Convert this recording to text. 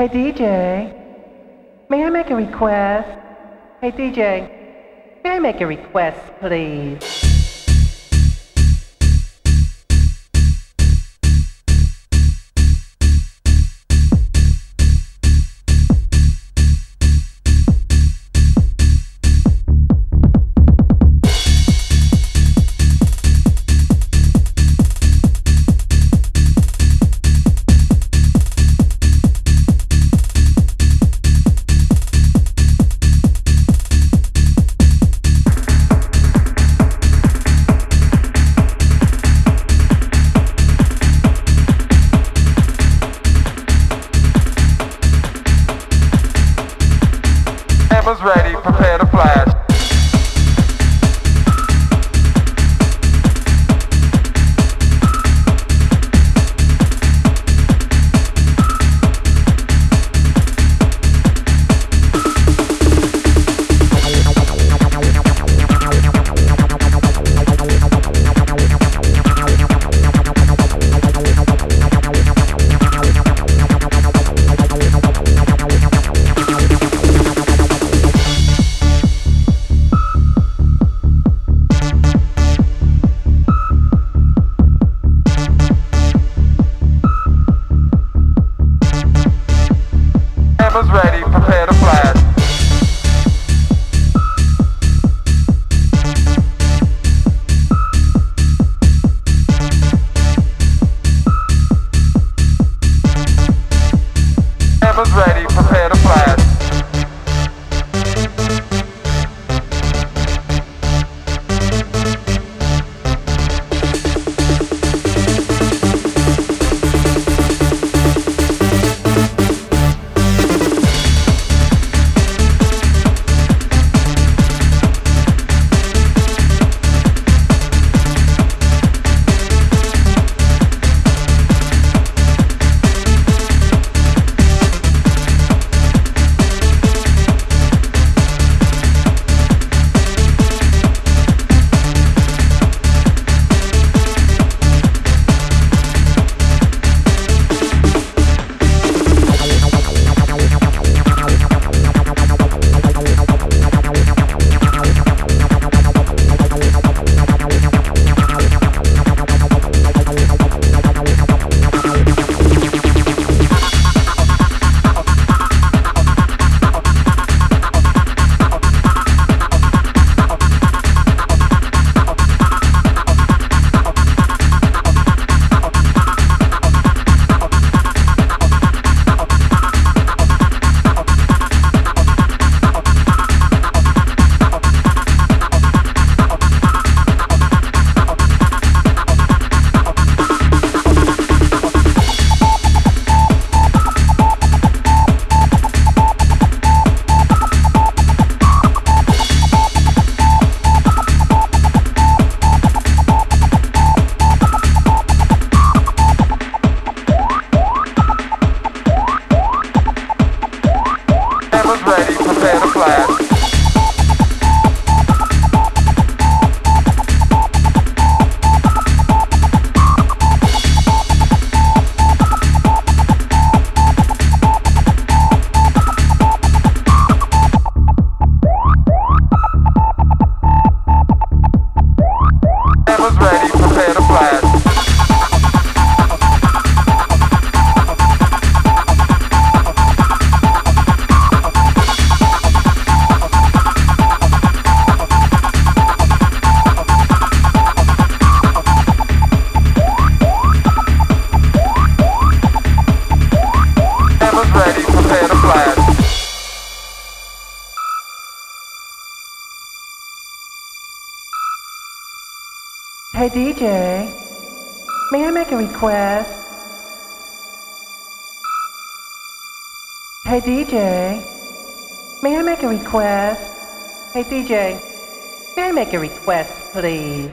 Hey DJ, may I make a request? Hey DJ, may I make a request, please? Cameras ready, prepare to flash. Hey DJ, may I make a request? Hey DJ, may I make a request? Hey DJ, may I make a request, please?